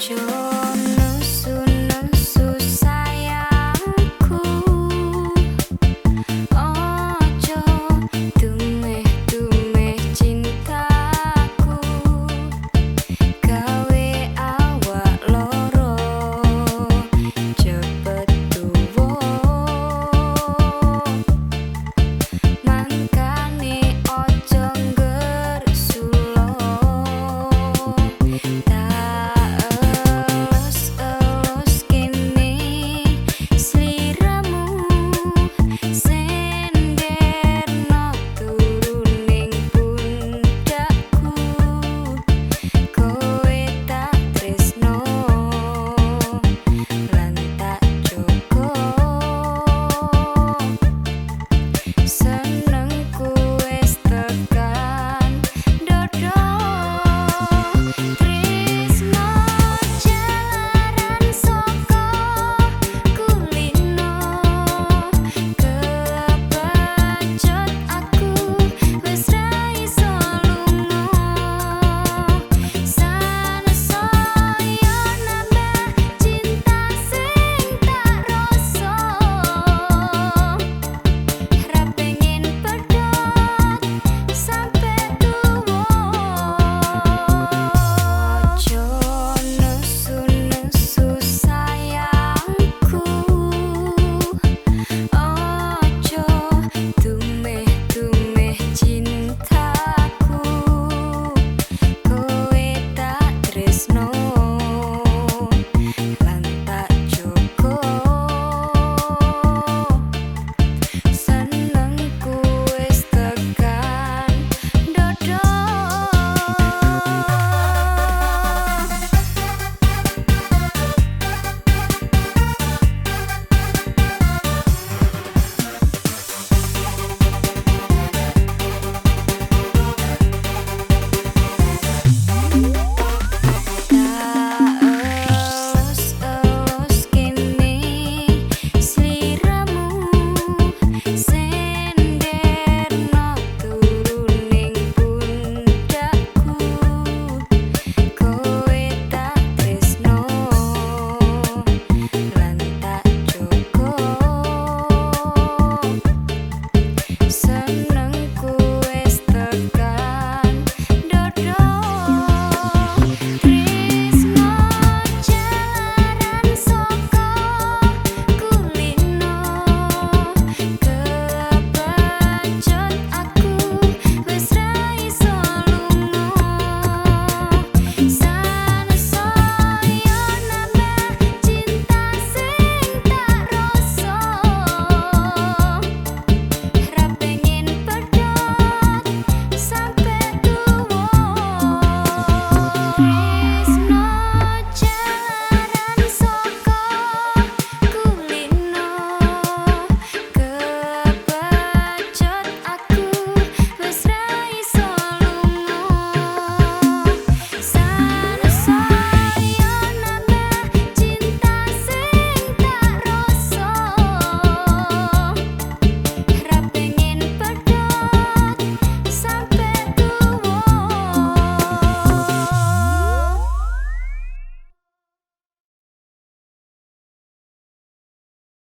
就